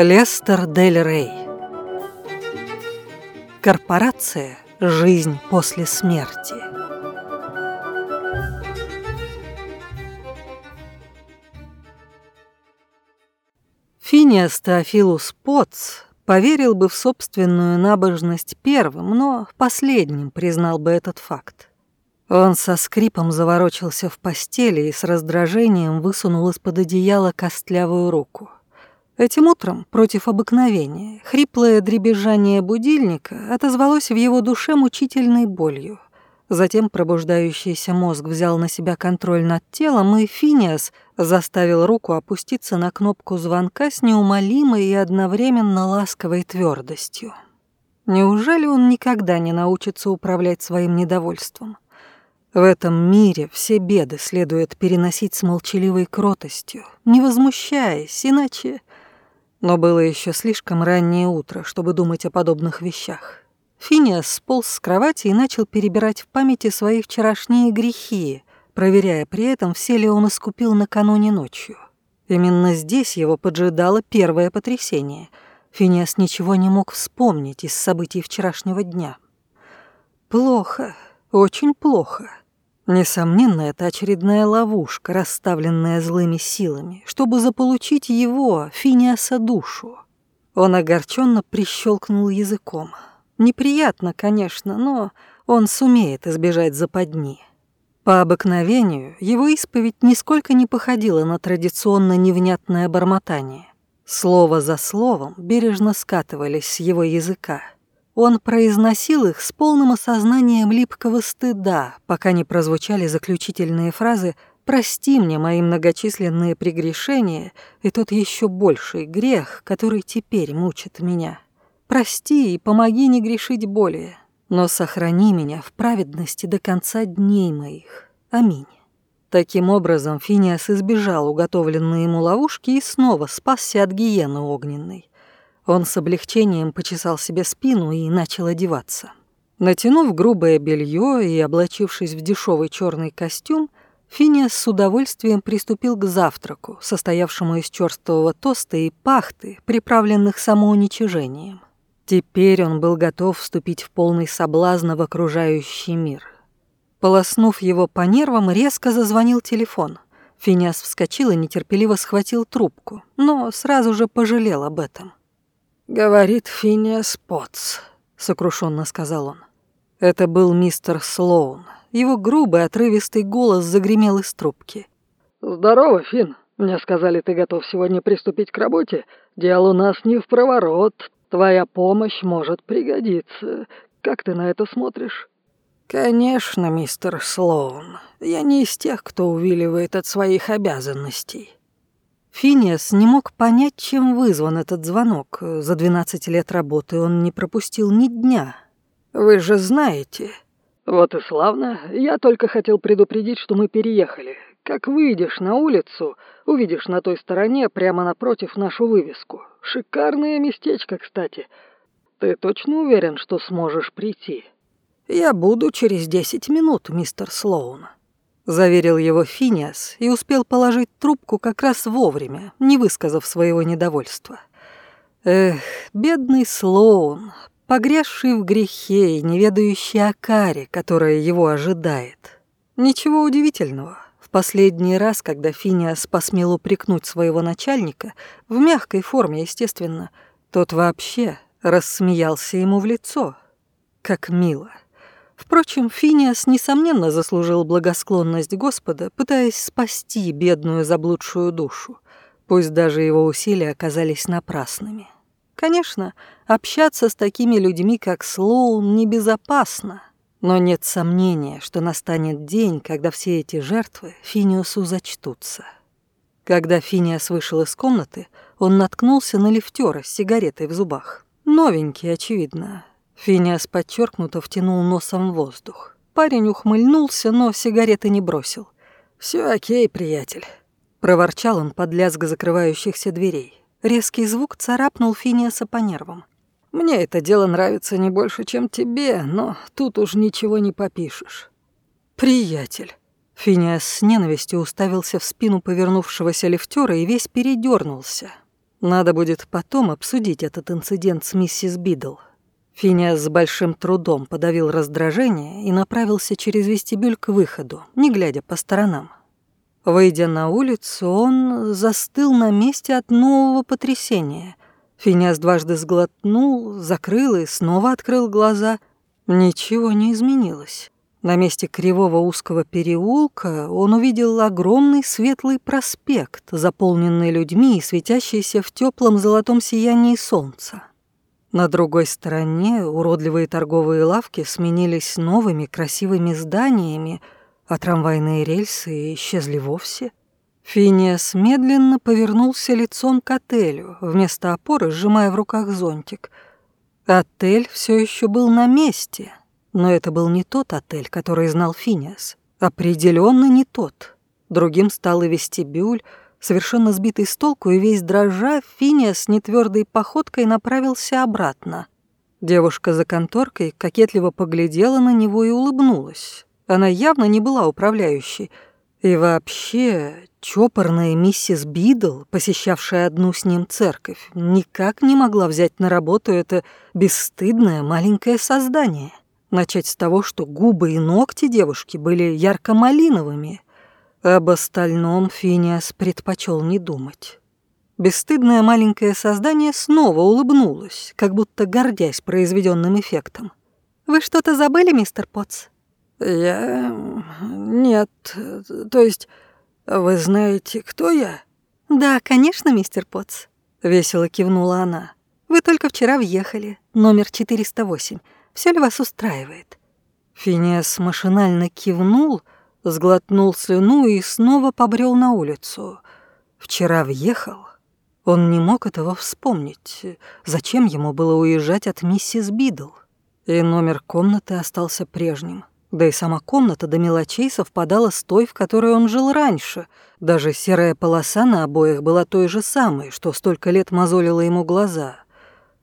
Лестер Дель Рей. Корпорация «Жизнь после смерти». Финиас Теофилус Потц поверил бы в собственную набожность первым, но последним признал бы этот факт. Он со скрипом заворочился в постели и с раздражением высунул из-под одеяла костлявую руку. Этим утром, против обыкновения, хриплое дребезжание будильника отозвалось в его душе мучительной болью. Затем пробуждающийся мозг взял на себя контроль над телом, и Финиас заставил руку опуститься на кнопку звонка с неумолимой и одновременно ласковой твердостью. Неужели он никогда не научится управлять своим недовольством? В этом мире все беды следует переносить с молчаливой кротостью, не возмущаясь, иначе но было еще слишком раннее утро, чтобы думать о подобных вещах. Финиас сполз с кровати и начал перебирать в памяти свои вчерашние грехи, проверяя при этом, все ли он искупил накануне ночью. Именно здесь его поджидало первое потрясение. Финиас ничего не мог вспомнить из событий вчерашнего дня. Плохо, очень плохо. Несомненно, это очередная ловушка, расставленная злыми силами, чтобы заполучить его, Финиаса, душу. Он огорченно прищелкнул языком. Неприятно, конечно, но он сумеет избежать западни. По обыкновению его исповедь нисколько не походила на традиционно невнятное бормотание. Слово за словом бережно скатывались с его языка. Он произносил их с полным осознанием липкого стыда, пока не прозвучали заключительные фразы «Прости мне мои многочисленные прегрешения и тот еще больший грех, который теперь мучит меня. Прости и помоги не грешить более, но сохрани меня в праведности до конца дней моих. Аминь». Таким образом, Финиас избежал уготовленной ему ловушки и снова спасся от гиены огненной. Он с облегчением почесал себе спину и начал одеваться. Натянув грубое белье и облачившись в дешевый черный костюм, Финиас с удовольствием приступил к завтраку, состоявшему из черствого тоста и пахты, приправленных самоуничижением. Теперь он был готов вступить в полный соблазн в окружающий мир. Полоснув его по нервам, резко зазвонил телефон. Финиас вскочил и нетерпеливо схватил трубку, но сразу же пожалел об этом. «Говорит Финиас Потс», — сокрушенно сказал он. Это был мистер Слоун. Его грубый, отрывистый голос загремел из трубки. «Здорово, Фин. Мне сказали, ты готов сегодня приступить к работе. Дело у нас не в проворот. Твоя помощь может пригодиться. Как ты на это смотришь?» «Конечно, мистер Слоун. Я не из тех, кто увиливает от своих обязанностей. Финиас не мог понять, чем вызван этот звонок. За 12 лет работы он не пропустил ни дня. Вы же знаете. Вот и славно. Я только хотел предупредить, что мы переехали. Как выйдешь на улицу, увидишь на той стороне прямо напротив нашу вывеску. Шикарное местечко, кстати. Ты точно уверен, что сможешь прийти? Я буду через 10 минут, мистер Слоун заверил его Финиас и успел положить трубку как раз вовремя, не высказав своего недовольства. Эх, бедный Слоун, погрязший в грехе и не ведающий о каре, которая его ожидает. Ничего удивительного. В последний раз, когда Финиас посмел упрекнуть своего начальника, в мягкой форме, естественно, тот вообще рассмеялся ему в лицо. Как мило. Впрочем, Финиас, несомненно, заслужил благосклонность Господа, пытаясь спасти бедную заблудшую душу, пусть даже его усилия оказались напрасными. Конечно, общаться с такими людьми, как Слоун, небезопасно, но нет сомнения, что настанет день, когда все эти жертвы Финиусу зачтутся. Когда Финиас вышел из комнаты, он наткнулся на лифтера с сигаретой в зубах. Новенький, очевидно, Финиас подчеркнуто втянул носом воздух. Парень ухмыльнулся, но сигареты не бросил. Все окей, приятель», — проворчал он под лязг закрывающихся дверей. Резкий звук царапнул Финиаса по нервам. «Мне это дело нравится не больше, чем тебе, но тут уж ничего не попишешь». «Приятель». Финиас с ненавистью уставился в спину повернувшегося лифтера и весь передернулся. Надо будет потом обсудить этот инцидент с миссис Бидл. Финиас с большим трудом подавил раздражение и направился через вестибюль к выходу, не глядя по сторонам. Выйдя на улицу, он застыл на месте от нового потрясения. Финиас дважды сглотнул, закрыл и снова открыл глаза. Ничего не изменилось. На месте кривого узкого переулка он увидел огромный светлый проспект, заполненный людьми и светящийся в теплом золотом сиянии солнца. На другой стороне уродливые торговые лавки сменились новыми красивыми зданиями, а трамвайные рельсы исчезли вовсе. Финиас медленно повернулся лицом к отелю, вместо опоры сжимая в руках зонтик. Отель все еще был на месте, но это был не тот отель, который знал Финиас. Определенно не тот. Другим стал и вестибюль, совершенно сбитый с толку и весь дрожа, Финиас нетвердой походкой направился обратно. Девушка за конторкой кокетливо поглядела на него и улыбнулась. Она явно не была управляющей. И вообще, чопорная миссис Бидл, посещавшая одну с ним церковь, никак не могла взять на работу это бесстыдное маленькое создание. Начать с того, что губы и ногти девушки были ярко-малиновыми. Об остальном Финиас предпочел не думать. Бесстыдное маленькое создание снова улыбнулось, как будто гордясь произведенным эффектом. «Вы что-то забыли, мистер Потс?» «Я... нет. То есть, вы знаете, кто я?» «Да, конечно, мистер Потс», — весело кивнула она. «Вы только вчера въехали, номер 408. Все ли вас устраивает?» Финиас машинально кивнул, сглотнул слюну и снова побрел на улицу. Вчера въехал. Он не мог этого вспомнить. Зачем ему было уезжать от миссис Бидл? И номер комнаты остался прежним. Да и сама комната до мелочей совпадала с той, в которой он жил раньше. Даже серая полоса на обоях была той же самой, что столько лет мозолила ему глаза.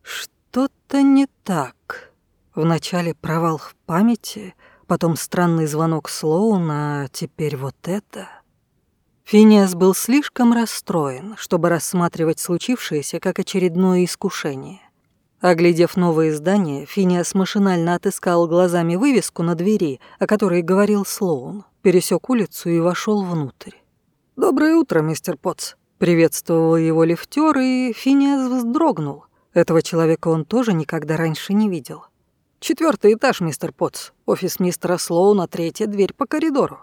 Что-то не так. Вначале провал в памяти, потом странный звонок Слоуна, а теперь вот это. Финиас был слишком расстроен, чтобы рассматривать случившееся как очередное искушение. Оглядев новые здания, Финиас машинально отыскал глазами вывеску на двери, о которой говорил Слоун, пересек улицу и вошел внутрь. «Доброе утро, мистер Потц», — приветствовал его лифтер, и Финиас вздрогнул. Этого человека он тоже никогда раньше не видел. Четвертый этаж, мистер Потс. Офис мистера Слоуна, третья дверь по коридору.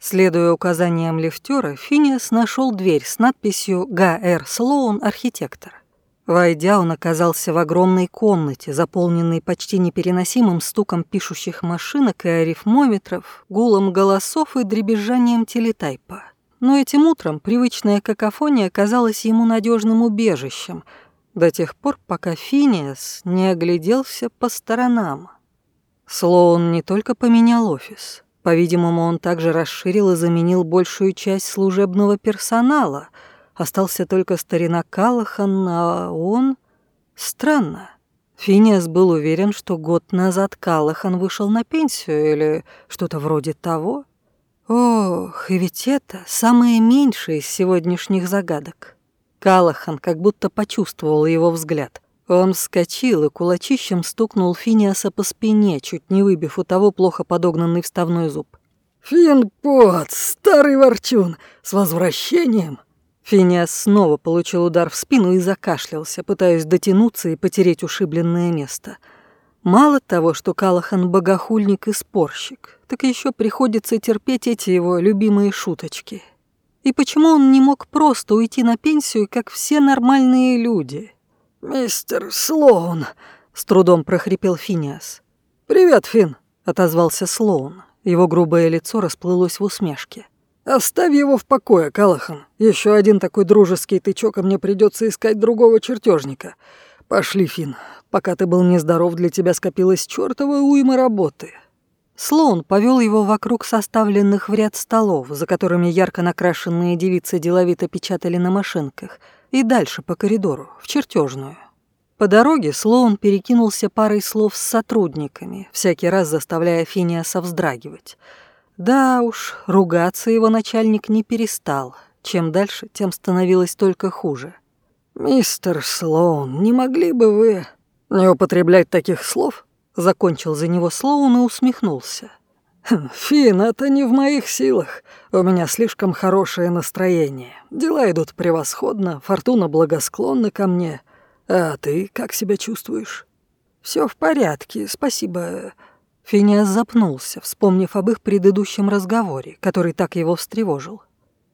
Следуя указаниям лифтера, Финиас нашел дверь с надписью «Г.Р. Слоун, архитектор». Войдя, он оказался в огромной комнате, заполненной почти непереносимым стуком пишущих машинок и арифмометров, гулом голосов и дребезжанием телетайпа. Но этим утром привычная какофония казалась ему надежным убежищем — до тех пор, пока Финиас не огляделся по сторонам. Слоун не только поменял офис. По-видимому, он также расширил и заменил большую часть служебного персонала. Остался только старина Калахан, а он... Странно. Финиас был уверен, что год назад Калахан вышел на пенсию или что-то вроде того. Ох, и ведь это самое меньшее из сегодняшних загадок. Калахан как будто почувствовал его взгляд. Он вскочил и кулачищем стукнул Финиаса по спине, чуть не выбив у того плохо подогнанный вставной зуб. «Финпот, старый ворчун, с возвращением!» Финиас снова получил удар в спину и закашлялся, пытаясь дотянуться и потереть ушибленное место. Мало того, что Калахан богохульник и спорщик, так еще приходится терпеть эти его любимые шуточки — и почему он не мог просто уйти на пенсию, как все нормальные люди? «Мистер Слоун», — с трудом прохрипел Финиас. «Привет, Фин», — отозвался Слоун. Его грубое лицо расплылось в усмешке. «Оставь его в покое, Калахан. Еще один такой дружеский тычок, а мне придется искать другого чертежника. Пошли, Фин. Пока ты был нездоров, для тебя скопилась чертова уйма работы. Слоун повел его вокруг составленных в ряд столов, за которыми ярко накрашенные девицы деловито печатали на машинках, и дальше по коридору, в чертежную. По дороге Слоун перекинулся парой слов с сотрудниками, всякий раз заставляя Финиаса вздрагивать. Да уж, ругаться его начальник не перестал. Чем дальше, тем становилось только хуже. «Мистер Слоун, не могли бы вы не употреблять таких слов?» Закончил за него Слоун и усмехнулся. «Фин, это не в моих силах. У меня слишком хорошее настроение. Дела идут превосходно, фортуна благосклонна ко мне. А ты как себя чувствуешь?» Все в порядке, спасибо». Финиас запнулся, вспомнив об их предыдущем разговоре, который так его встревожил.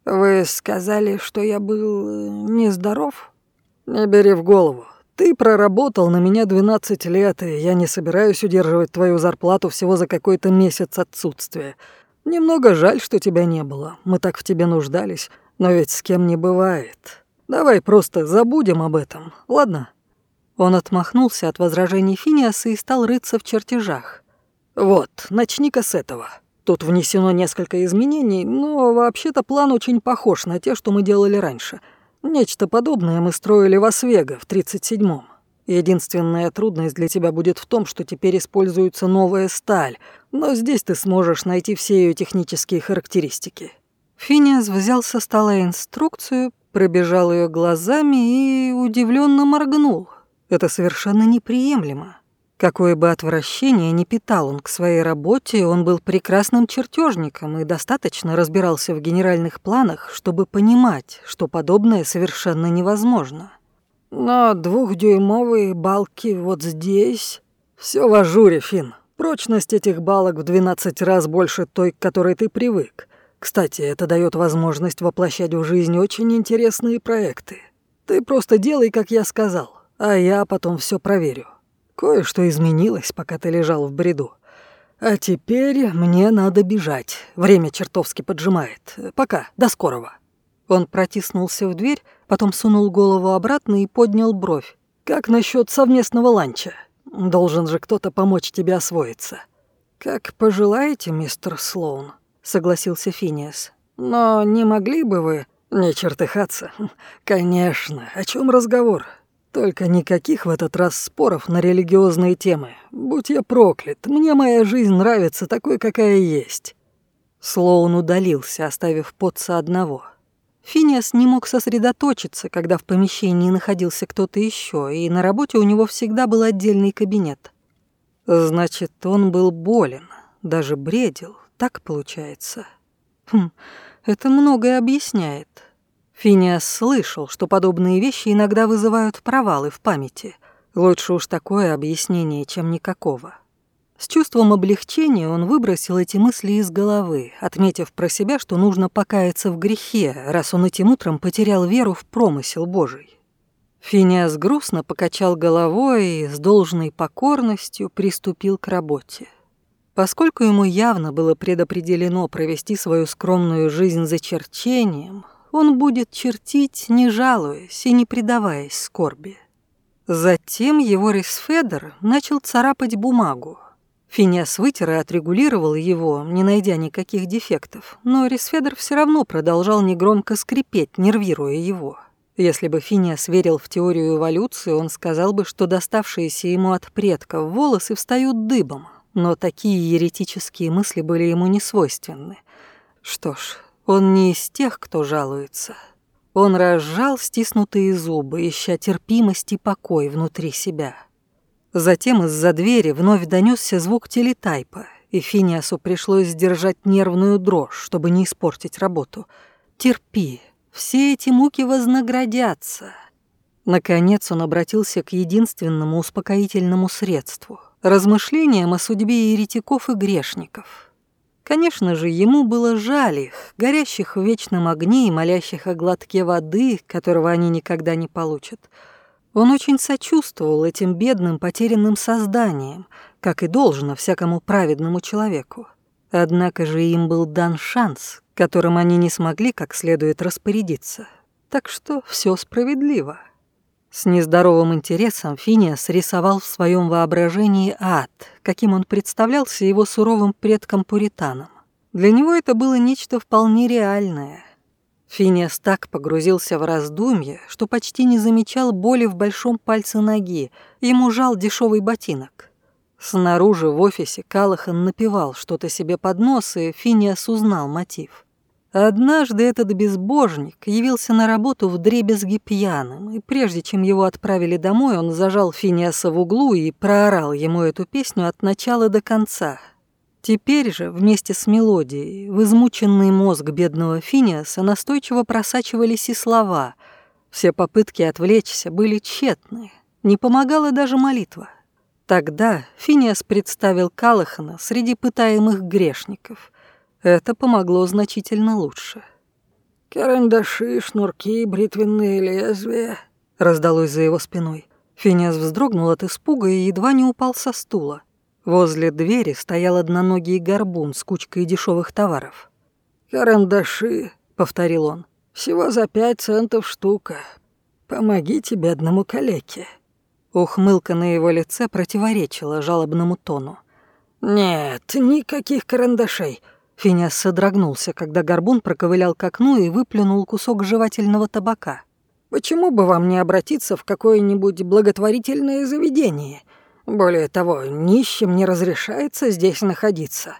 «Вы сказали, что я был э, нездоров?» «Не бери в голову. Ты проработал на меня 12 лет, и я не собираюсь удерживать твою зарплату всего за какой-то месяц отсутствия. Немного жаль, что тебя не было. Мы так в тебе нуждались, но ведь с кем не бывает. Давай просто забудем об этом, ладно?» Он отмахнулся от возражений Финиаса и стал рыться в чертежах. «Вот, начни-ка с этого. Тут внесено несколько изменений, но вообще-то план очень похож на те, что мы делали раньше. Нечто подобное мы строили в Освега в 37-м. Единственная трудность для тебя будет в том, что теперь используется новая сталь, но здесь ты сможешь найти все ее технические характеристики». Финиас взял со стола инструкцию, пробежал ее глазами и удивленно моргнул. Это совершенно неприемлемо. Какое бы отвращение ни питал он к своей работе, он был прекрасным чертежником и достаточно разбирался в генеральных планах, чтобы понимать, что подобное совершенно невозможно. Но двухдюймовые балки вот здесь... Все в ажуре, Фин. Прочность этих балок в 12 раз больше той, к которой ты привык. Кстати, это дает возможность воплощать в жизнь очень интересные проекты. Ты просто делай, как я сказал а я потом все проверю. Кое-что изменилось, пока ты лежал в бреду. А теперь мне надо бежать. Время чертовски поджимает. Пока, до скорого». Он протиснулся в дверь, потом сунул голову обратно и поднял бровь. «Как насчет совместного ланча? Должен же кто-то помочь тебе освоиться». «Как пожелаете, мистер Слоун», — согласился Финиас. «Но не могли бы вы не чертыхаться? Конечно, о чем разговор? Только никаких в этот раз споров на религиозные темы. Будь я проклят, мне моя жизнь нравится такой, какая есть». Слоун удалился, оставив Потца одного. Финиас не мог сосредоточиться, когда в помещении находился кто-то еще, и на работе у него всегда был отдельный кабинет. Значит, он был болен, даже бредил, так получается. Хм, это многое объясняет. Финиас слышал, что подобные вещи иногда вызывают провалы в памяти. Лучше уж такое объяснение, чем никакого. С чувством облегчения он выбросил эти мысли из головы, отметив про себя, что нужно покаяться в грехе, раз он этим утром потерял веру в промысел Божий. Финиас грустно покачал головой и с должной покорностью приступил к работе. Поскольку ему явно было предопределено провести свою скромную жизнь за черчением, он будет чертить, не жалуясь и не предаваясь скорби. Затем его Рисфедер начал царапать бумагу. Финиас вытер и отрегулировал его, не найдя никаких дефектов, но Рисфедер все равно продолжал негромко скрипеть, нервируя его. Если бы Финиас верил в теорию эволюции, он сказал бы, что доставшиеся ему от предков волосы встают дыбом, но такие еретические мысли были ему не свойственны. Что ж, он не из тех, кто жалуется. Он разжал стиснутые зубы, ища терпимость и покой внутри себя. Затем из-за двери вновь донесся звук телетайпа, и Финиасу пришлось сдержать нервную дрожь, чтобы не испортить работу. «Терпи, все эти муки вознаградятся». Наконец он обратился к единственному успокоительному средству — размышлениям о судьбе еретиков и грешников — Конечно же, ему было жаль их, горящих в вечном огне и молящих о глотке воды, которого они никогда не получат. Он очень сочувствовал этим бедным потерянным созданиям, как и должно всякому праведному человеку. Однако же им был дан шанс, которым они не смогли как следует распорядиться. Так что все справедливо. С нездоровым интересом Финиас рисовал в своем воображении ад, каким он представлялся его суровым предком-пуританом. Для него это было нечто вполне реальное. Финиас так погрузился в раздумье, что почти не замечал боли в большом пальце ноги, ему жал дешевый ботинок. Снаружи в офисе Калахан напевал что-то себе под нос, и Финиас узнал мотив. Однажды этот безбожник явился на работу в дребезги пьяным, и прежде чем его отправили домой, он зажал Финиаса в углу и проорал ему эту песню от начала до конца. Теперь же, вместе с мелодией, в измученный мозг бедного Финиаса настойчиво просачивались и слова. Все попытки отвлечься были тщетны. Не помогала даже молитва. Тогда Финиас представил Калахана среди пытаемых грешников. Это помогло значительно лучше. «Карандаши, шнурки, бритвенные лезвия», — раздалось за его спиной. Финиас вздрогнул от испуга и едва не упал со стула. Возле двери стоял одноногий горбун с кучкой дешевых товаров. «Карандаши», — повторил он, — «всего за пять центов штука. Помогите бедному калеке». Ухмылка на его лице противоречила жалобному тону. «Нет, никаких карандашей. Финиас содрогнулся, когда горбун проковылял к окну и выплюнул кусок жевательного табака. «Почему бы вам не обратиться в какое-нибудь благотворительное заведение? Более того, нищим не разрешается здесь находиться».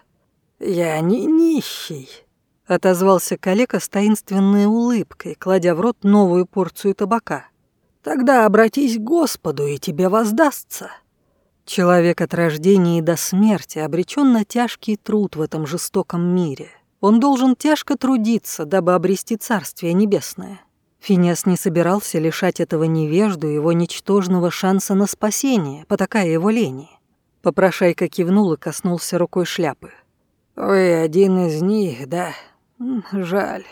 «Я не нищий», — отозвался коллега с таинственной улыбкой, кладя в рот новую порцию табака. «Тогда обратись к Господу, и тебе воздастся». Человек от рождения и до смерти обречен на тяжкий труд в этом жестоком мире. Он должен тяжко трудиться, дабы обрести Царствие Небесное. Финиас не собирался лишать этого невежду его ничтожного шанса на спасение, потакая его лени. Попрошайка кивнул и коснулся рукой шляпы. «Вы один из них, да? Жаль.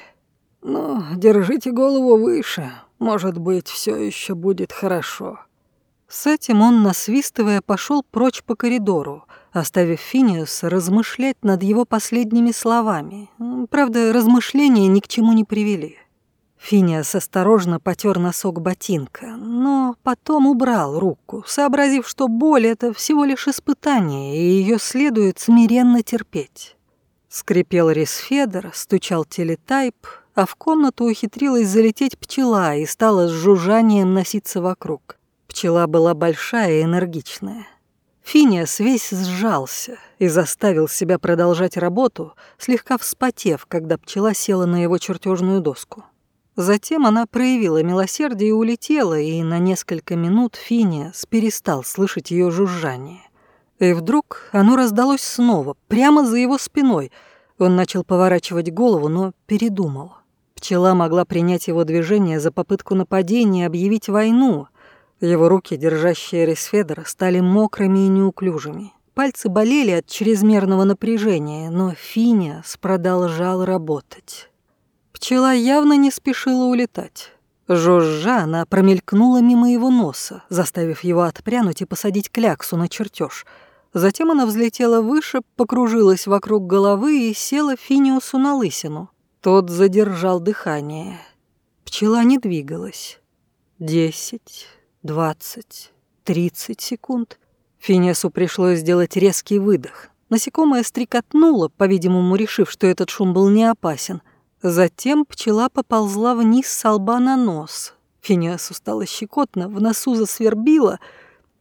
Ну, держите голову выше. Может быть, все еще будет хорошо». С этим он, насвистывая, пошел прочь по коридору, оставив Финиуса размышлять над его последними словами. Правда, размышления ни к чему не привели. Финиас осторожно потер носок ботинка, но потом убрал руку, сообразив, что боль — это всего лишь испытание, и ее следует смиренно терпеть. Скрипел ресфедер, стучал телетайп, а в комнату ухитрилась залететь пчела и стала с жужжанием носиться вокруг. Пчела была большая и энергичная. Финиас весь сжался и заставил себя продолжать работу, слегка вспотев, когда пчела села на его чертежную доску. Затем она проявила милосердие и улетела, и на несколько минут Финиас перестал слышать ее жужжание. И вдруг оно раздалось снова, прямо за его спиной. Он начал поворачивать голову, но передумал. Пчела могла принять его движение за попытку нападения объявить войну — его руки, держащие ресфедер, стали мокрыми и неуклюжими. Пальцы болели от чрезмерного напряжения, но Финиас продолжал работать. Пчела явно не спешила улетать. Жужжа, она промелькнула мимо его носа, заставив его отпрянуть и посадить кляксу на чертеж. Затем она взлетела выше, покружилась вокруг головы и села Финиусу на лысину. Тот задержал дыхание. Пчела не двигалась. Десять, Двадцать, тридцать секунд. Финиасу пришлось сделать резкий выдох. Насекомое стрекотнуло, по-видимому, решив, что этот шум был не опасен. Затем пчела поползла вниз с лба на нос. Финиасу стало щекотно, в носу засвербило.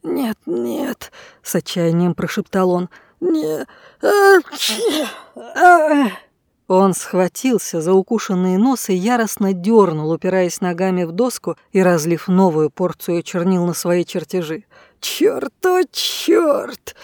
«Нет, нет», — с отчаянием прошептал он. «Не... Он схватился за укушенный нос и яростно дернул, упираясь ногами в доску и разлив новую порцию чернил на свои чертежи. «Чёрт, о, чёрт!»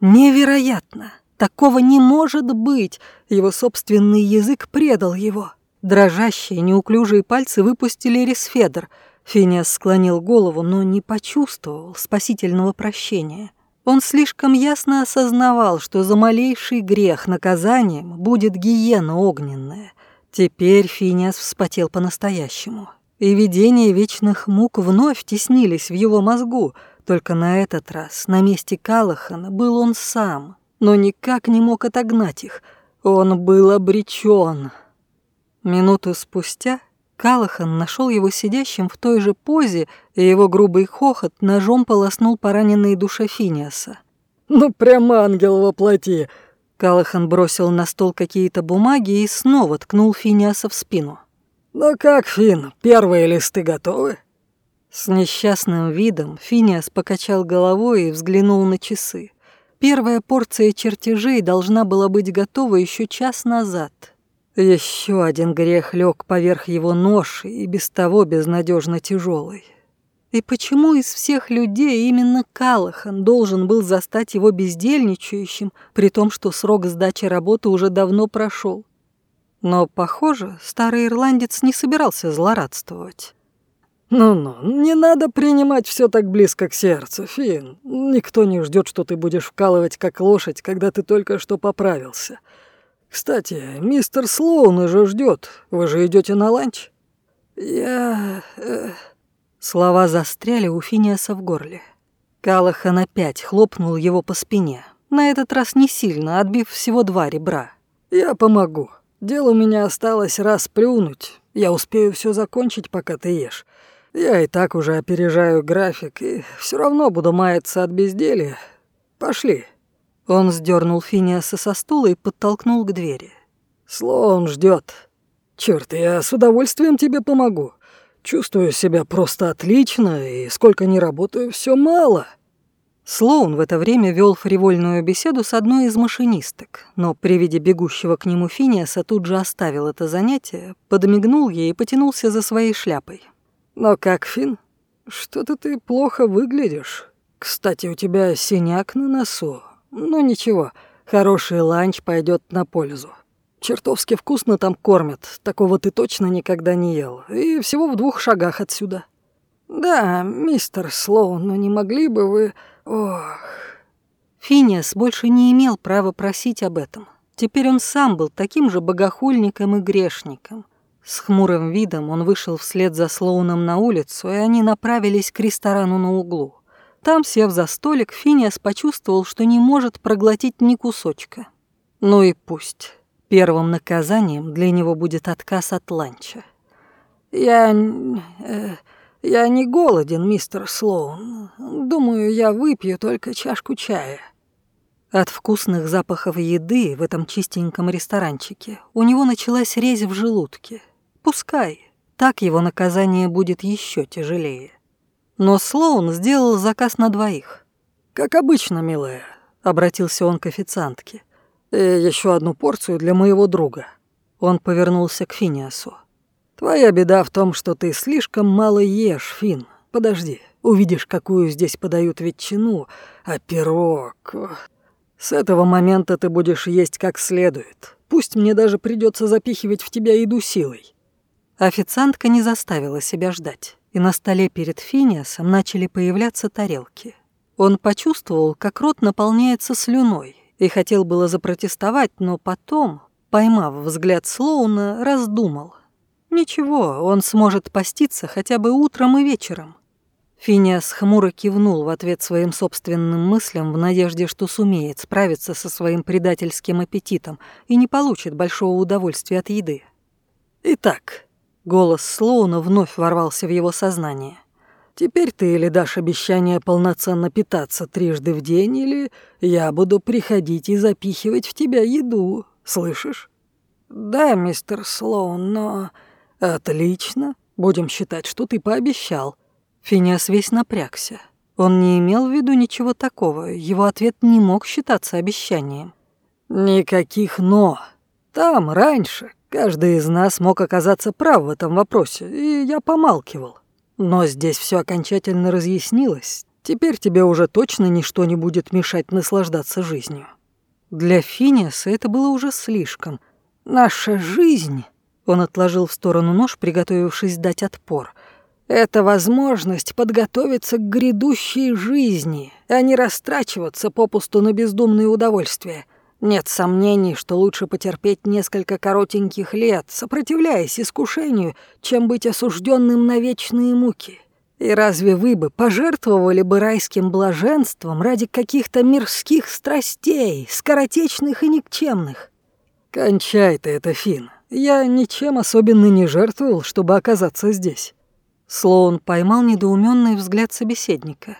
Невероятно! Такого не может быть! Его собственный язык предал его. Дрожащие, неуклюжие пальцы выпустили ресфедр. Финиас склонил голову, но не почувствовал спасительного прощения. Он слишком ясно осознавал, что за малейший грех наказанием будет гиена огненная. Теперь Финиас вспотел по-настоящему. И видения вечных мук вновь теснились в его мозгу, только на этот раз на месте Калахана был он сам, но никак не мог отогнать их. Он был обречен. Минуту спустя Калахан нашел его сидящим в той же позе, и его грубый хохот ножом полоснул по раненой душе Финиаса. «Ну, прям ангел воплоти!» Калахан бросил на стол какие-то бумаги и снова ткнул Финиаса в спину. «Ну как, Фин, первые листы готовы?» С несчастным видом Финиас покачал головой и взглянул на часы. Первая порция чертежей должна была быть готова еще час назад. Еще один грех лег поверх его ноши и без того безнадежно тяжелый. И почему из всех людей именно Калахан должен был застать его бездельничающим, при том, что срок сдачи работы уже давно прошел? Но, похоже, старый ирландец не собирался злорадствовать. «Ну-ну, не надо принимать все так близко к сердцу, Финн. Никто не ждет, что ты будешь вкалывать как лошадь, когда ты только что поправился. Кстати, мистер Слоун уже ждет. Вы же идете на ланч?» «Я...» э... Слова застряли у Финиаса в горле. Калахан опять хлопнул его по спине. На этот раз не сильно, отбив всего два ребра. «Я помогу. Дело у меня осталось раз плюнуть. Я успею все закончить, пока ты ешь. Я и так уже опережаю график, и все равно буду маяться от безделья. Пошли». Он сдернул Финиаса со стула и подтолкнул к двери. «Слон ждет. Черт, я с удовольствием тебе помогу. Чувствую себя просто отлично, и сколько ни работаю, все мало». Слоун в это время вел фривольную беседу с одной из машинисток, но при виде бегущего к нему Финиаса тут же оставил это занятие, подмигнул ей и потянулся за своей шляпой. «Но как, Фин? Что-то ты плохо выглядишь. Кстати, у тебя синяк на носу. Ну ничего, хороший ланч пойдет на пользу. Чертовски вкусно там кормят, такого ты точно никогда не ел. И всего в двух шагах отсюда. Да, мистер Слоун, но не могли бы вы... Ох... Финиас больше не имел права просить об этом. Теперь он сам был таким же богохульником и грешником. С хмурым видом он вышел вслед за Слоуном на улицу, и они направились к ресторану на углу. Там, сев за столик, Финиас почувствовал, что не может проглотить ни кусочка. Ну и пусть. Первым наказанием для него будет отказ от ланча. «Я... Э, я не голоден, мистер Слоун. Думаю, я выпью только чашку чая». От вкусных запахов еды в этом чистеньком ресторанчике у него началась резь в желудке. Пускай, так его наказание будет еще тяжелее. Но Слоун сделал заказ на двоих. «Как обычно, милая», — обратился он к официантке. «И еще одну порцию для моего друга». Он повернулся к Финиасу. «Твоя беда в том, что ты слишком мало ешь, Фин. Подожди, увидишь, какую здесь подают ветчину, а пирог... С этого момента ты будешь есть как следует. Пусть мне даже придется запихивать в тебя еду силой». Официантка не заставила себя ждать и на столе перед Финиасом начали появляться тарелки. Он почувствовал, как рот наполняется слюной, и хотел было запротестовать, но потом, поймав взгляд Слоуна, раздумал. Ничего, он сможет поститься хотя бы утром и вечером. Финиас хмуро кивнул в ответ своим собственным мыслям в надежде, что сумеет справиться со своим предательским аппетитом и не получит большого удовольствия от еды. «Итак, Голос Слоуна вновь ворвался в его сознание. «Теперь ты или дашь обещание полноценно питаться трижды в день, или я буду приходить и запихивать в тебя еду, слышишь?» «Да, мистер Слоун, но...» «Отлично. Будем считать, что ты пообещал». Финиас весь напрягся. Он не имел в виду ничего такого, его ответ не мог считаться обещанием. «Никаких «но». Там, раньше, Каждый из нас мог оказаться прав в этом вопросе, и я помалкивал. Но здесь все окончательно разъяснилось. Теперь тебе уже точно ничто не будет мешать наслаждаться жизнью. Для Финиаса это было уже слишком. Наша жизнь... Он отложил в сторону нож, приготовившись дать отпор. Это возможность подготовиться к грядущей жизни, а не растрачиваться попусту на бездумные удовольствия. Нет сомнений, что лучше потерпеть несколько коротеньких лет, сопротивляясь искушению, чем быть осужденным на вечные муки. И разве вы бы пожертвовали бы райским блаженством ради каких-то мирских страстей, скоротечных и никчемных? Кончай ты это, Фин. Я ничем особенно не жертвовал, чтобы оказаться здесь. Слоун поймал недоуменный взгляд собеседника.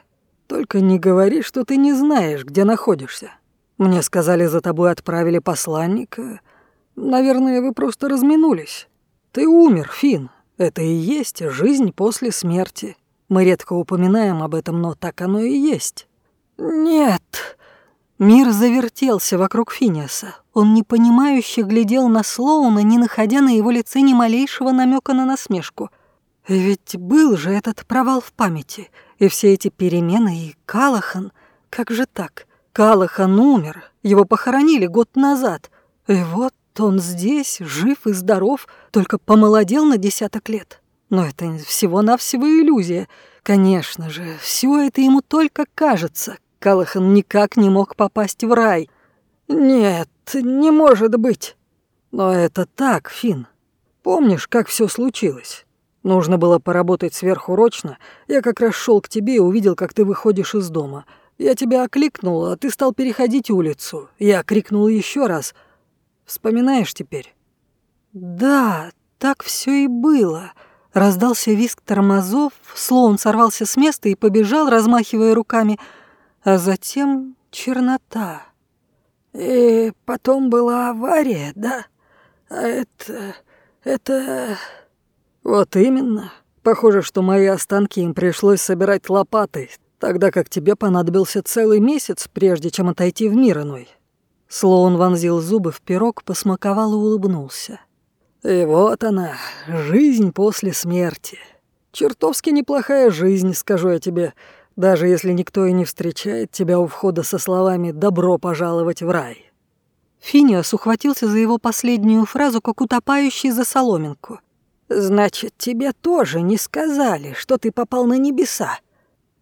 Только не говори, что ты не знаешь, где находишься. Мне сказали, за тобой отправили посланника. Наверное, вы просто разминулись. Ты умер, Фин. Это и есть жизнь после смерти. Мы редко упоминаем об этом, но так оно и есть. Нет. Мир завертелся вокруг Финиаса. Он непонимающе глядел на Слоуна, не находя на его лице ни малейшего намека на насмешку. Ведь был же этот провал в памяти, и все эти перемены, и Калахан. Как же так? Калахан умер, его похоронили год назад. И вот он здесь, жив и здоров, только помолодел на десяток лет. Но это всего-навсего иллюзия. Конечно же, все это ему только кажется. Калахан никак не мог попасть в рай. Нет, не может быть. Но это так, Фин. Помнишь, как все случилось? Нужно было поработать сверхурочно. Я как раз шел к тебе и увидел, как ты выходишь из дома. Я тебя окликнул, а ты стал переходить улицу. Я крикнул еще раз. Вспоминаешь теперь? Да, так все и было. Раздался визг тормозов, Слоун сорвался с места и побежал, размахивая руками, а затем чернота. И потом была авария, да? А это... это... Вот именно. Похоже, что мои останки им пришлось собирать лопатой, тогда как тебе понадобился целый месяц, прежде чем отойти в мир иной. Слоун вонзил зубы в пирог, посмаковал и улыбнулся. И вот она, жизнь после смерти. Чертовски неплохая жизнь, скажу я тебе, даже если никто и не встречает тебя у входа со словами «добро пожаловать в рай». Финиас ухватился за его последнюю фразу, как утопающий за соломинку. «Значит, тебе тоже не сказали, что ты попал на небеса?»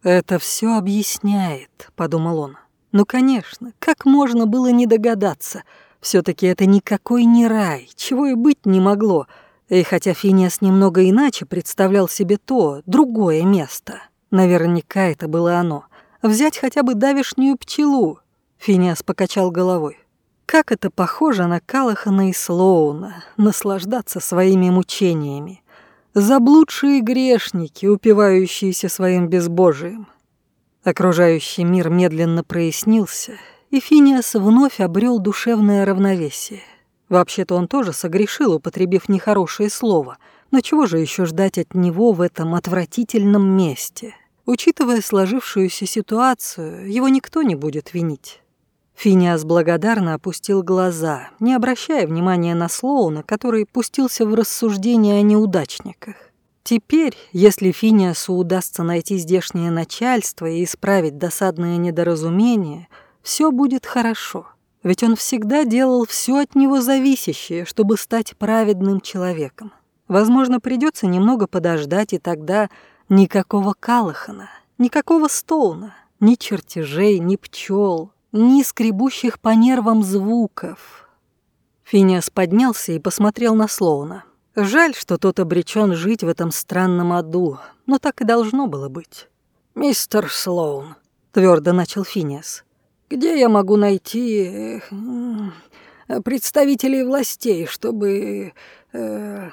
«Это все объясняет», — подумал он. Ну, конечно, как можно было не догадаться? все таки это никакой не рай, чего и быть не могло. И хотя Финиас немного иначе представлял себе то, другое место, наверняка это было оно. Взять хотя бы давишнюю пчелу. Финиас покачал головой. Как это похоже на Калахана и Слоуна, наслаждаться своими мучениями. Заблудшие грешники, упивающиеся своим безбожием. Окружающий мир медленно прояснился, и Финиас вновь обрел душевное равновесие. Вообще-то он тоже согрешил, употребив нехорошее слово, но чего же еще ждать от него в этом отвратительном месте? Учитывая сложившуюся ситуацию, его никто не будет винить. Финиас благодарно опустил глаза, не обращая внимания на Слоуна, который пустился в рассуждения о неудачниках. Теперь, если Финиасу удастся найти здешнее начальство и исправить досадное недоразумение, все будет хорошо. Ведь он всегда делал все от него зависящее, чтобы стать праведным человеком. Возможно, придется немного подождать, и тогда никакого Калахана, никакого Стоуна, ни чертежей, ни пчел, ни скребущих по нервам звуков. Финиас поднялся и посмотрел на Слоуна. Жаль, что тот обречен жить в этом странном аду, но так и должно было быть. «Мистер Слоун», — твердо начал Финиас, — «где я могу найти представителей властей, чтобы...» э,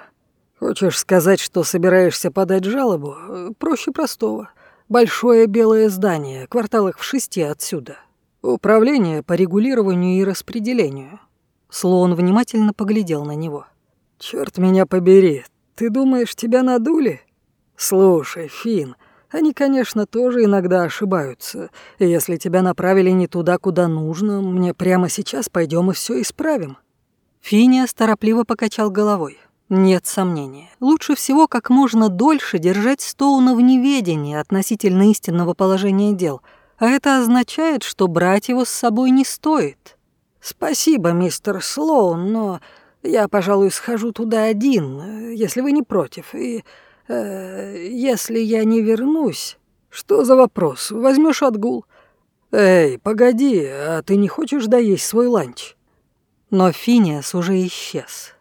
«Хочешь сказать, что собираешься подать жалобу? Проще простого. Большое белое здание, кварталах в шести отсюда. Управление по регулированию и распределению». Слоун внимательно поглядел на него. Черт меня побери, ты думаешь, тебя надули? Слушай, Фин, они, конечно, тоже иногда ошибаются. И если тебя направили не туда, куда нужно, мне прямо сейчас пойдем и все исправим. Финиас торопливо покачал головой. Нет сомнения. Лучше всего как можно дольше держать Стоуна в неведении относительно истинного положения дел. А это означает, что брать его с собой не стоит. Спасибо, мистер Слоун, но я, пожалуй, схожу туда один, если вы не против. И э, если я не вернусь... Что за вопрос? Возьмешь отгул? Эй, погоди, а ты не хочешь доесть свой ланч? Но Финиас уже исчез.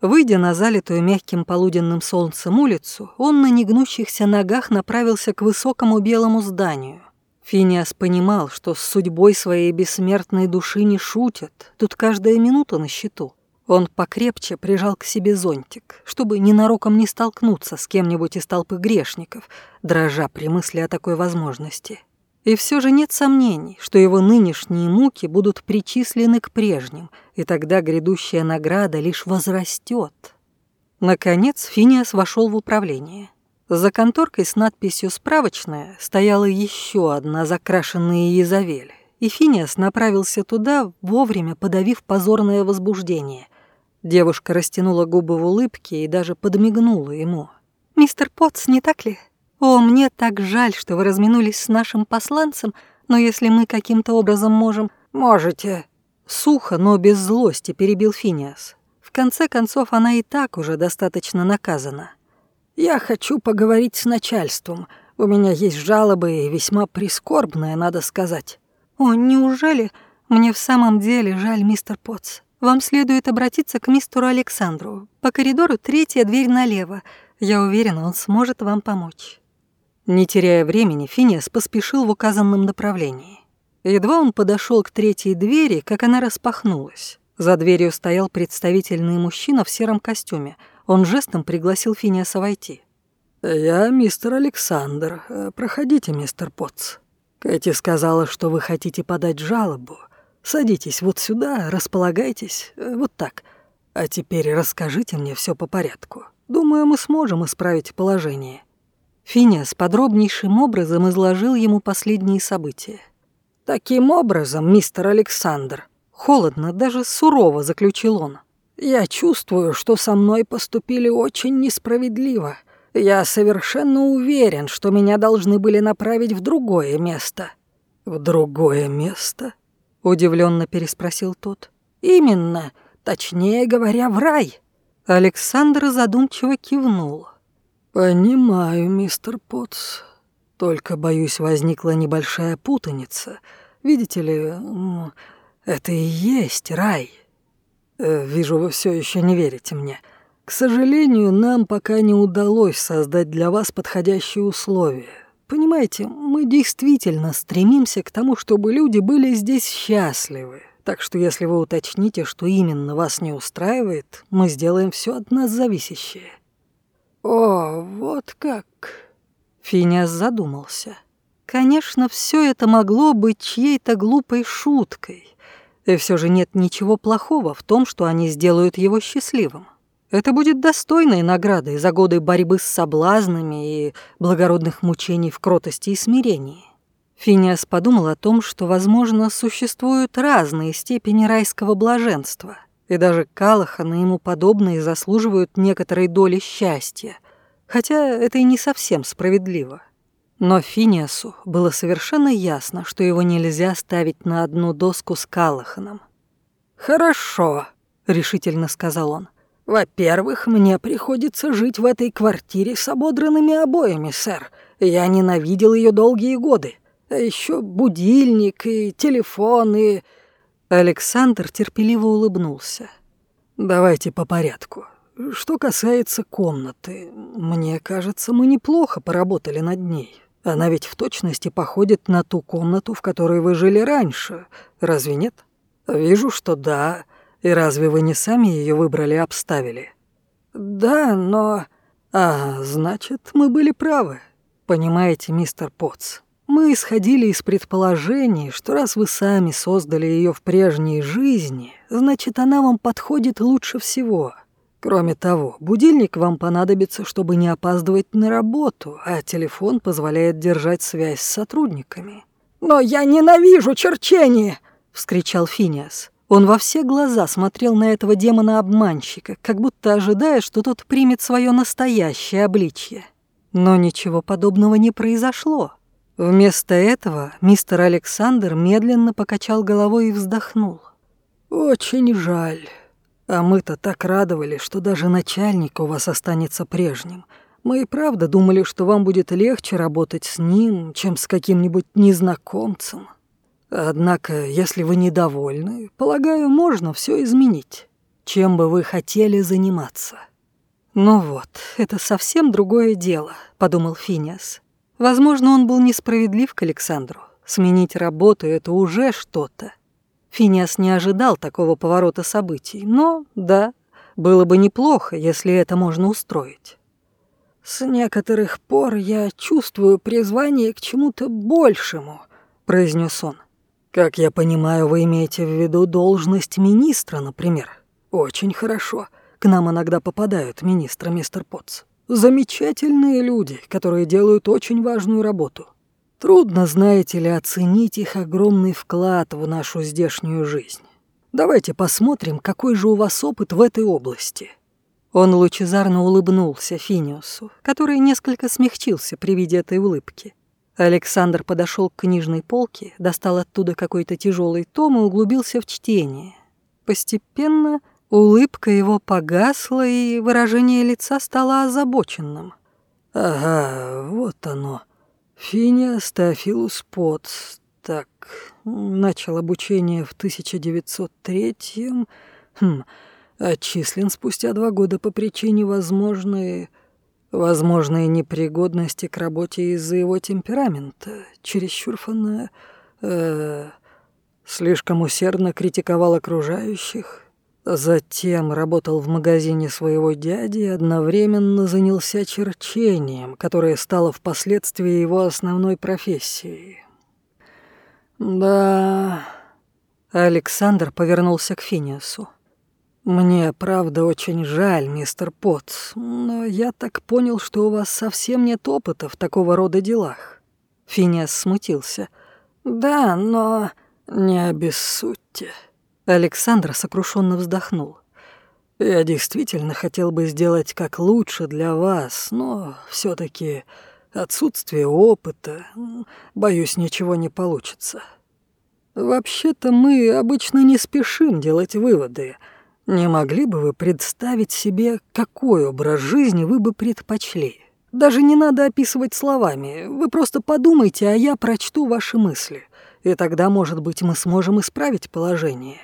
Выйдя на залитую мягким полуденным солнцем улицу, он на негнущихся ногах направился к высокому белому зданию. Финиас понимал, что с судьбой своей бессмертной души не шутят, тут каждая минута на счету. Он покрепче прижал к себе зонтик, чтобы ненароком не столкнуться с кем-нибудь из толпы грешников, дрожа при мысли о такой возможности. И все же нет сомнений, что его нынешние муки будут причислены к прежним, и тогда грядущая награда лишь возрастет. Наконец Финиас вошел в управление. За конторкой с надписью «Справочная» стояла еще одна закрашенная Езавель, и Финиас направился туда, вовремя подавив позорное возбуждение. Девушка растянула губы в улыбке и даже подмигнула ему. «Мистер Потс, не так ли? О, мне так жаль, что вы разминулись с нашим посланцем, но если мы каким-то образом можем...» «Можете». Сухо, но без злости перебил Финиас. В конце концов, она и так уже достаточно наказана. «Я хочу поговорить с начальством. У меня есть жалобы, весьма прискорбные, надо сказать». «О, неужели? Мне в самом деле жаль, мистер Потс. Вам следует обратиться к мистеру Александру. По коридору третья дверь налево. Я уверена, он сможет вам помочь». Не теряя времени, Финиас поспешил в указанном направлении. Едва он подошел к третьей двери, как она распахнулась. За дверью стоял представительный мужчина в сером костюме. Он жестом пригласил Финиаса войти. «Я мистер Александр. Проходите, мистер Потц». Кэти сказала, что вы хотите подать жалобу. Садитесь вот сюда, располагайтесь, вот так. А теперь расскажите мне все по порядку. Думаю, мы сможем исправить положение». Финиас подробнейшим образом изложил ему последние события. «Таким образом, мистер Александр», — холодно, даже сурово заключил он, «я чувствую, что со мной поступили очень несправедливо. Я совершенно уверен, что меня должны были направить в другое место». «В другое место?» — удивленно переспросил тот. «Именно, точнее говоря, в рай». Александр задумчиво кивнул. «Понимаю, мистер Потс. Только, боюсь, возникла небольшая путаница. Видите ли, это и есть рай. Э, вижу, вы все еще не верите мне. К сожалению, нам пока не удалось создать для вас подходящие условия. Понимаете, мы действительно стремимся к тому, чтобы люди были здесь счастливы. Так что если вы уточните, что именно вас не устраивает, мы сделаем все от нас зависящее. О, вот как. Финиас задумался. Конечно, все это могло быть чьей-то глупой шуткой. И все же нет ничего плохого в том, что они сделают его счастливым. Это будет достойной наградой за годы борьбы с соблазнами и благородных мучений в кротости и смирении. Финиас подумал о том, что, возможно, существуют разные степени райского блаженства, и даже Калахан и ему подобные заслуживают некоторой доли счастья, хотя это и не совсем справедливо. Но Финиасу было совершенно ясно, что его нельзя ставить на одну доску с Калаханом. «Хорошо», — решительно сказал он. «Во-первых, мне приходится жить в этой квартире с ободранными обоями, сэр. Я ненавидел ее долгие годы. А еще будильник и телефон и...» Александр терпеливо улыбнулся. «Давайте по порядку. Что касается комнаты, мне кажется, мы неплохо поработали над ней. Она ведь в точности походит на ту комнату, в которой вы жили раньше. Разве нет? Вижу, что да. И разве вы не сами ее выбрали и обставили? Да, но... А, значит, мы были правы. Понимаете, мистер Потц, мы исходили из предположений, что раз вы сами создали ее в прежней жизни, значит, она вам подходит лучше всего. Кроме того, будильник вам понадобится, чтобы не опаздывать на работу, а телефон позволяет держать связь с сотрудниками. «Но я ненавижу черчение!» — вскричал Финиас. Он во все глаза смотрел на этого демона-обманщика, как будто ожидая, что тот примет свое настоящее обличье. Но ничего подобного не произошло. Вместо этого мистер Александр медленно покачал головой и вздохнул. «Очень жаль. А мы-то так радовали, что даже начальник у вас останется прежним. Мы и правда думали, что вам будет легче работать с ним, чем с каким-нибудь незнакомцем». Однако, если вы недовольны, полагаю, можно все изменить. Чем бы вы хотели заниматься? Ну вот, это совсем другое дело, подумал Финиас. Возможно, он был несправедлив к Александру. Сменить работу — это уже что-то. Финиас не ожидал такого поворота событий, но, да, было бы неплохо, если это можно устроить. «С некоторых пор я чувствую призвание к чему-то большему», — произнес он. Как я понимаю, вы имеете в виду должность министра, например. Очень хорошо. К нам иногда попадают министры, мистер Потц. Замечательные люди, которые делают очень важную работу. Трудно, знаете ли, оценить их огромный вклад в нашу здешнюю жизнь. Давайте посмотрим, какой же у вас опыт в этой области». Он лучезарно улыбнулся Финиусу, который несколько смягчился при виде этой улыбки. Александр подошел к книжной полке, достал оттуда какой-то тяжелый том и углубился в чтение. Постепенно улыбка его погасла, и выражение лица стало озабоченным. «Ага, вот оно. Финиас Теофилус Потс. Так, начал обучение в 1903-м. Хм, отчислен спустя два года по причине возможной... возможной непригодности к работе из-за его темперамента. Чересчур фана... Э, слишком усердно критиковал окружающих. Затем работал в магазине своего дяди и одновременно занялся черчением, которое стало впоследствии его основной профессией. Да... Александр повернулся к Финиасу. «Мне, правда, очень жаль, мистер Потс, но я так понял, что у вас совсем нет опыта в такого рода делах». Финиас смутился. «Да, но не обессудьте». Александр сокрушенно вздохнул. «Я действительно хотел бы сделать как лучше для вас, но все таки отсутствие опыта, боюсь, ничего не получится. Вообще-то мы обычно не спешим делать выводы. Не могли бы вы представить себе, какой образ жизни вы бы предпочли? Даже не надо описывать словами, вы просто подумайте, а я прочту ваши мысли, и тогда, может быть, мы сможем исправить положение».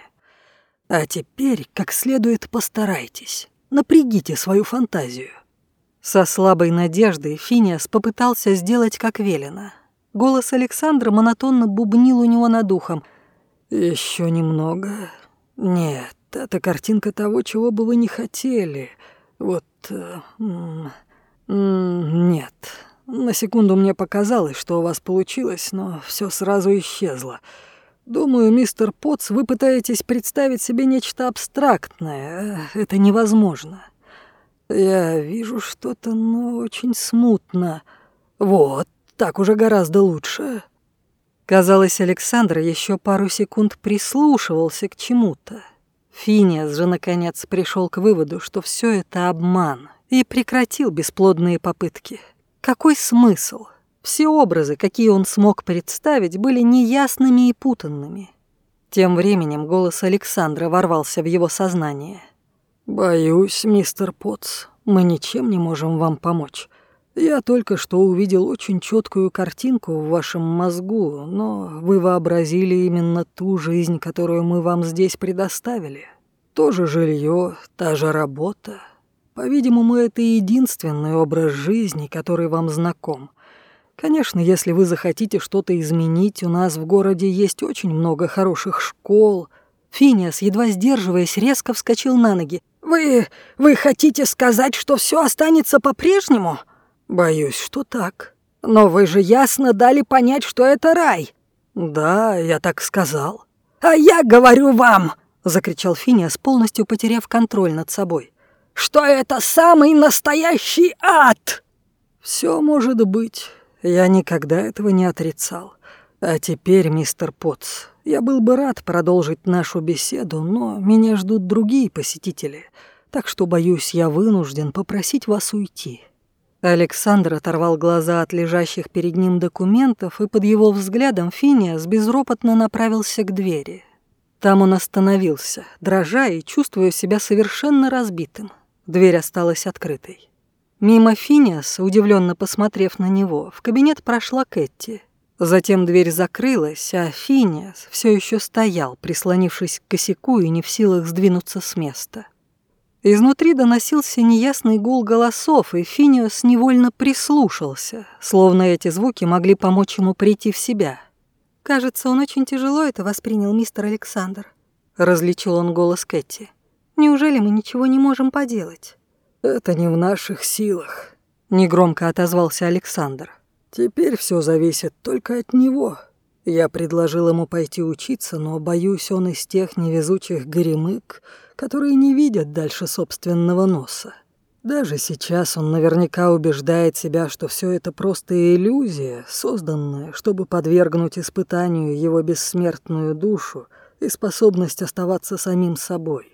А теперь как следует постарайтесь, напрягите свою фантазию». Со слабой надеждой Финиас попытался сделать как велено. Голос Александра монотонно бубнил у него над ухом. Еще немного. Нет, это картинка того, чего бы вы не хотели. Вот... Э, нет. На секунду мне показалось, что у вас получилось, но все сразу исчезло. Думаю, мистер Потс, вы пытаетесь представить себе нечто абстрактное. Это невозможно. Я вижу что-то, но очень смутно. Вот, так уже гораздо лучше. Казалось, Александр еще пару секунд прислушивался к чему-то. Финиас же, наконец, пришел к выводу, что все это обман, и прекратил бесплодные попытки. Какой смысл? Все образы, какие он смог представить, были неясными и путанными. Тем временем голос Александра ворвался в его сознание. «Боюсь, мистер Потс, мы ничем не можем вам помочь. Я только что увидел очень четкую картинку в вашем мозгу, но вы вообразили именно ту жизнь, которую мы вам здесь предоставили. То же жилье, та же работа. По-видимому, это единственный образ жизни, который вам знаком — Конечно, если вы захотите что-то изменить, у нас в городе есть очень много хороших школ. Финиас, едва сдерживаясь, резко вскочил на ноги. Вы... вы хотите сказать, что все останется по-прежнему? Боюсь, что так. Но вы же ясно дали понять, что это рай. Да, я так сказал. А я говорю вам, закричал Финиас, полностью потеряв контроль над собой, что это самый настоящий ад. Все может быть. Я никогда этого не отрицал. А теперь, мистер Потс, я был бы рад продолжить нашу беседу, но меня ждут другие посетители, так что, боюсь, я вынужден попросить вас уйти». Александр оторвал глаза от лежащих перед ним документов, и под его взглядом Финиас безропотно направился к двери. Там он остановился, дрожа и чувствуя себя совершенно разбитым. Дверь осталась открытой. Мимо Финиаса, удивленно посмотрев на него, в кабинет прошла Кэти. Затем дверь закрылась, а Финиас все еще стоял, прислонившись к косяку и не в силах сдвинуться с места. Изнутри доносился неясный гул голосов, и Финиас невольно прислушался, словно эти звуки могли помочь ему прийти в себя. «Кажется, он очень тяжело это воспринял, мистер Александр», — различил он голос Кэти. «Неужели мы ничего не можем поделать?» «Это не в наших силах», — негромко отозвался Александр. «Теперь все зависит только от него. Я предложил ему пойти учиться, но, боюсь, он из тех невезучих горемык, которые не видят дальше собственного носа. Даже сейчас он наверняка убеждает себя, что все это просто иллюзия, созданная, чтобы подвергнуть испытанию его бессмертную душу и способность оставаться самим собой.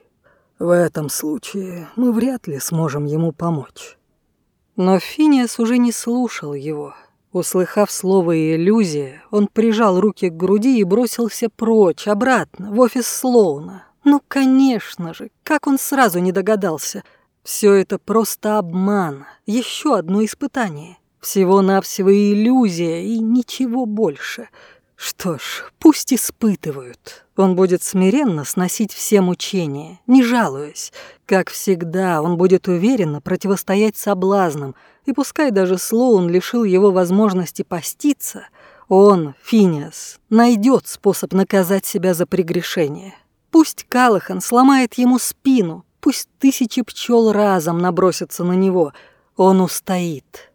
В этом случае мы вряд ли сможем ему помочь. Но Финиас уже не слушал его. Услыхав слово «иллюзия», он прижал руки к груди и бросился прочь, обратно, в офис Слоуна. Ну, конечно же, как он сразу не догадался — все это просто обман, еще одно испытание. Всего-навсего иллюзия и ничего больше. Что ж, пусть испытывают. Он будет смиренно сносить все мучения, не жалуясь. Как всегда, он будет уверенно противостоять соблазнам, и пускай даже Слоун лишил его возможности поститься, он, Финиас, найдет способ наказать себя за прегрешение. Пусть Калахан сломает ему спину, Пусть тысячи пчел разом набросятся на него, он устоит.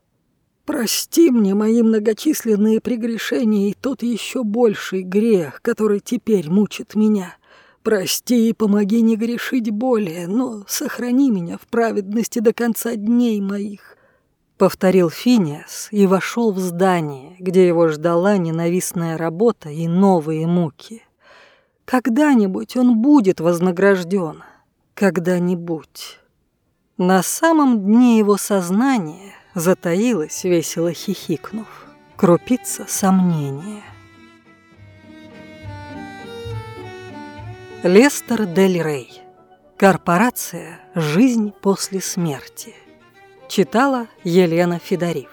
Прости мне мои многочисленные прегрешения и тот еще больший грех, который теперь мучит меня. Прости и помоги не грешить более, но сохрани меня в праведности до конца дней моих. Повторил Финиас и вошел в здание, где его ждала ненавистная работа и новые муки. Когда-нибудь он будет вознагражден, когда-нибудь. На самом дне его сознания затаилась, весело хихикнув, крупица сомнения. Лестер Дель Рей. Корпорация «Жизнь после смерти». Читала Елена Федорив.